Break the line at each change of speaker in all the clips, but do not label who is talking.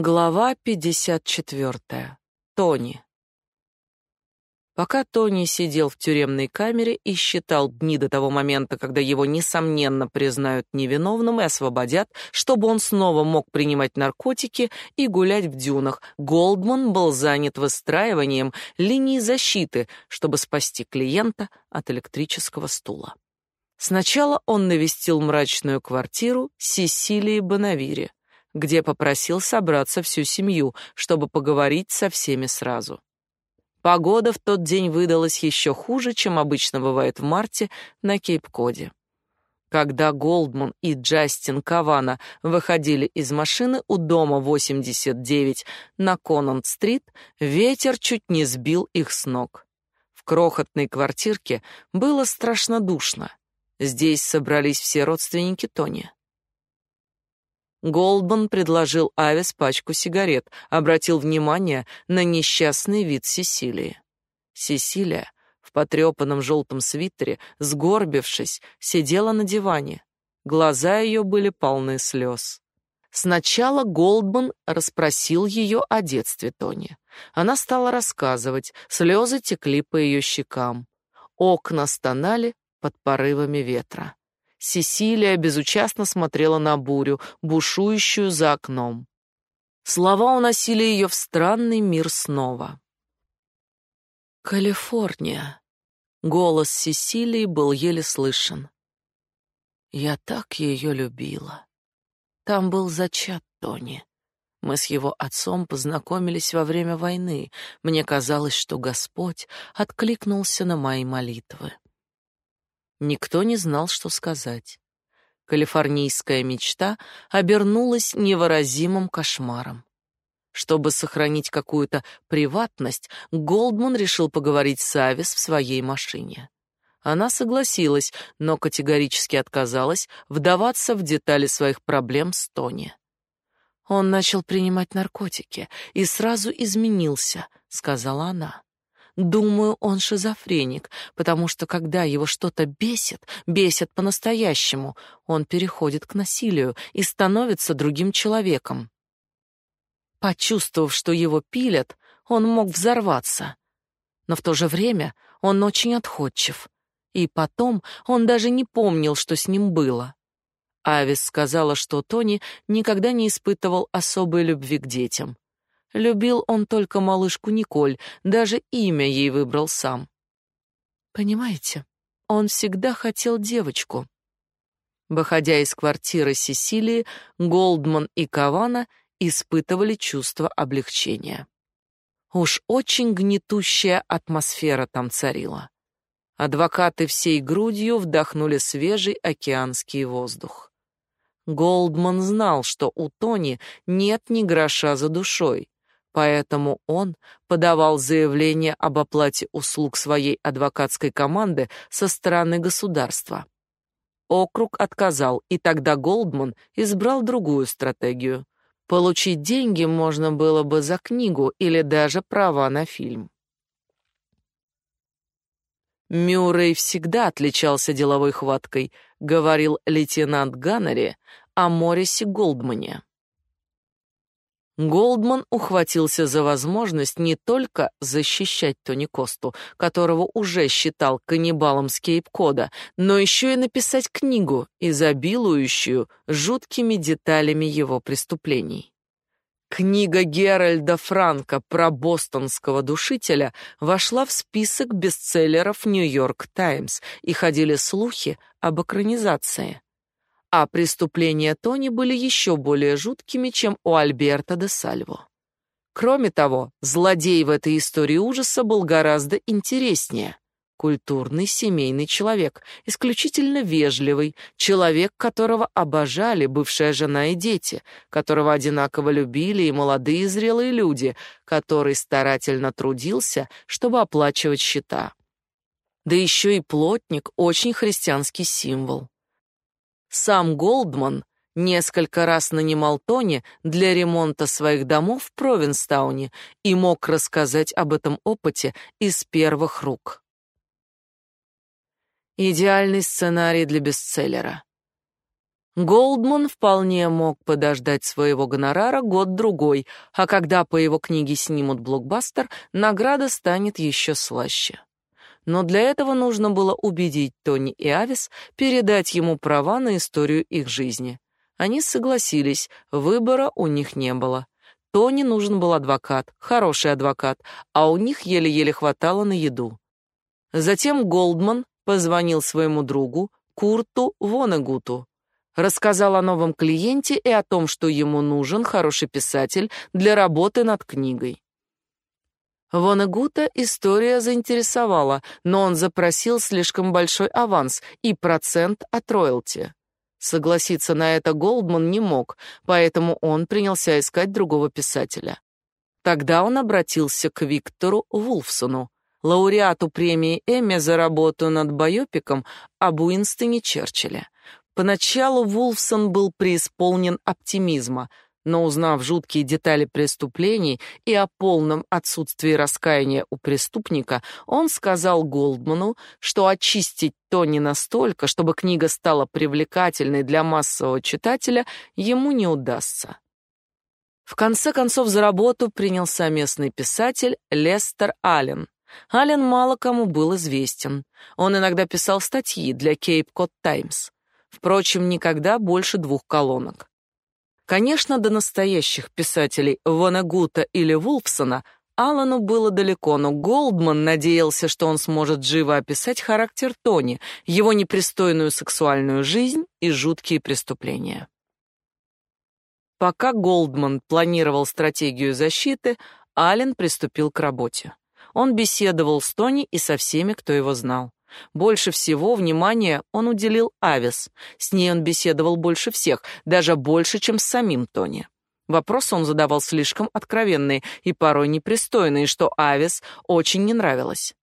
Глава 54. Тони. Пока Тони сидел в тюремной камере и считал дни до того момента, когда его несомненно признают невиновным и освободят, чтобы он снова мог принимать наркотики и гулять в дюнах, Голдман был занят выстраиванием линии защиты, чтобы спасти клиента от электрического стула. Сначала он навестил мрачную квартиру Сесилии Бонавири, где попросил собраться всю семью, чтобы поговорить со всеми сразу. Погода в тот день выдалась еще хуже, чем обычно бывает в марте на Кейп-Коде. Когда Голдман и Джастин Кавана выходили из машины у дома 89 на Конант-стрит, ветер чуть не сбил их с ног. В крохотной квартирке было страшно душно. Здесь собрались все родственники Тони. Голдман предложил Авис пачку сигарет, обратил внимание на несчастный вид Сесилии. Сесилия в потрепанном желтом свитере, сгорбившись, сидела на диване. Глаза ее были полны слез. Сначала Голдман расспросил ее о детстве Тони. Она стала рассказывать, слезы текли по ее щекам. Окна стонали под порывами ветра. Сесилия безучастно смотрела на бурю, бушующую за окном. Слова уносили ее в странный мир снова. Калифорния. Голос Сесилии был еле слышен. Я так ее любила. Там был зачат Тони. Мы с его отцом познакомились во время войны. Мне казалось, что Господь откликнулся на мои молитвы. Никто не знал, что сказать. Калифорнийская мечта обернулась невыразимым кошмаром. Чтобы сохранить какую-то приватность, Голдман решил поговорить с Авис в своей машине. Она согласилась, но категорически отказалась вдаваться в детали своих проблем с Тони. Он начал принимать наркотики и сразу изменился, сказала она. Думаю, он шизофреник, потому что когда его что-то бесит, бесит по-настоящему, он переходит к насилию и становится другим человеком. Почувствовав, что его пилят, он мог взорваться. Но в то же время он очень отходчив. И потом он даже не помнил, что с ним было. Авис сказала, что Тони никогда не испытывал особой любви к детям. Любил он только малышку Николь, даже имя ей выбрал сам. Понимаете, он всегда хотел девочку. Выходя из квартиры Сесилии, Голдман и Кавана испытывали чувство облегчения. Уж очень гнетущая атмосфера там царила. Адвокаты всей грудью вдохнули свежий океанский воздух. Голдман знал, что у Тони нет ни гроша за душой, Поэтому он подавал заявление об оплате услуг своей адвокатской команды со стороны государства. Округ отказал, и тогда Голдман избрал другую стратегию. Получить деньги можно было бы за книгу или даже права на фильм. Мюррей всегда отличался деловой хваткой, говорил лейтенант Ганнери о Морисе Голдмане. Голдман ухватился за возможность не только защищать Тони Косту, которого уже считал каннибалом с Кейп-Кода, но еще и написать книгу, изобилующую жуткими деталями его преступлений. Книга Геральда Франка про бостонского душителя вошла в список бестселлеров Нью-Йорк Таймс, и ходили слухи об экранизации а преступления Тони были еще более жуткими, чем у Альберта де Сальво. Кроме того, злодей в этой истории ужаса был гораздо интереснее. Культурный семейный человек, исключительно вежливый, человек, которого обожали бывшая жена и дети, которого одинаково любили и молодые и зрелые люди, который старательно трудился, чтобы оплачивать счета. Да еще и плотник, очень христианский символ. Сам Голдман несколько раз нанимал Тони для ремонта своих домов в Провинстауне и мог рассказать об этом опыте из первых рук. Идеальный сценарий для бестселлера. Голдман вполне мог подождать своего гонорара год-другой, а когда по его книге снимут блокбастер, награда станет еще слаще. Но для этого нужно было убедить Тони и Авис передать ему права на историю их жизни. Они согласились, выбора у них не было. Тони нужен был адвокат, хороший адвокат, а у них еле-еле хватало на еду. Затем Голдман позвонил своему другу Курту Вонегуту, рассказал о новом клиенте и о том, что ему нужен хороший писатель для работы над книгой. Вонегута история заинтересовала, но он запросил слишком большой аванс и процент от роялти. Согласиться на это Голдман не мог, поэтому он принялся искать другого писателя. Тогда он обратился к Виктору Вулфсону, лауреату премии Эмми за работу над байопиком об Уинстоне Черчилле. Поначалу Вулфсон был преисполнен оптимизма, но узнав жуткие детали преступлений и о полном отсутствии раскаяния у преступника, он сказал Голдману, что очистить то не настолько, чтобы книга стала привлекательной для массового читателя, ему не удастся. В конце концов за работу принялся местный писатель Лестер Аллен. Аллен мало кому был известен. Он иногда писал статьи для Cape Cod Times. Впрочем, никогда больше двух колонок. Конечно, до настоящих писателей Ванагута или Вулфсона Аллану было далеко, но Голдман надеялся, что он сможет живо описать характер Тони, его непристойную сексуальную жизнь и жуткие преступления. Пока Голдман планировал стратегию защиты, Аллен приступил к работе. Он беседовал с Тони и со всеми, кто его знал. Больше всего внимания он уделил Авис. С ней он беседовал больше всех, даже больше, чем с самим Тони. Вопросы он задавал слишком откровенные и порой непристойные, что Авис очень не нравилось.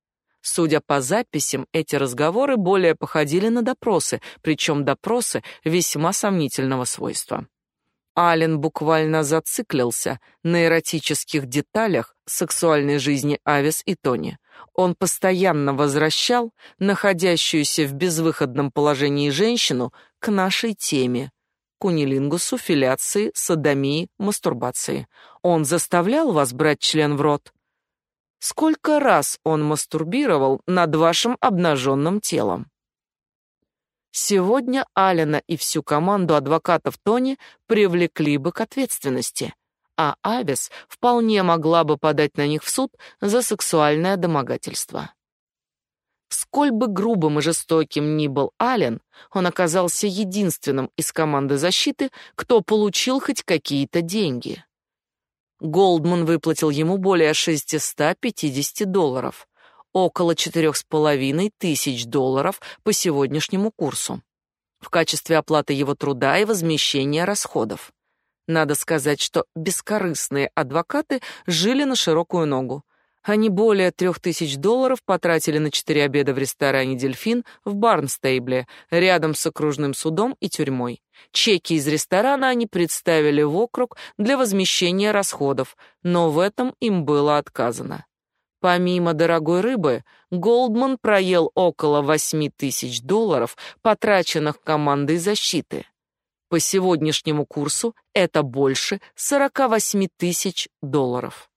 Судя по записям, эти разговоры более походили на допросы, причем допросы весьма сомнительного свойства. Ален буквально зациклился на эротических деталях сексуальной жизни Авис и Тони. Он постоянно возвращал находящуюся в безвыходном положении женщину к нашей теме кунилингусу, филяции, садомии, мастурбации. Он заставлял вас брать член в рот? Сколько раз он мастурбировал над вашим обнаженным телом? Сегодня Алина и всю команду адвокатов Тони привлекли бы к ответственности а Авис вполне могла бы подать на них в суд за сексуальное домогательство. Сколь бы грубым и жестоким ни был Ален, он оказался единственным из команды защиты, кто получил хоть какие-то деньги. Голдман выплатил ему более 650 долларов, около четырех с половиной тысяч долларов по сегодняшнему курсу, в качестве оплаты его труда и возмещения расходов. Надо сказать, что бескорыстные адвокаты жили на широкую ногу. Они более трех тысяч долларов потратили на четыре обеда в ресторане «Дельфин» в Барнстейбле, рядом с окружным судом и тюрьмой. Чеки из ресторана они представили в округ для возмещения расходов, но в этом им было отказано. Помимо дорогой рыбы, Голдман проел около восьми тысяч долларов, потраченных командой защиты. По сегодняшнему курсу это больше 48 тысяч долларов.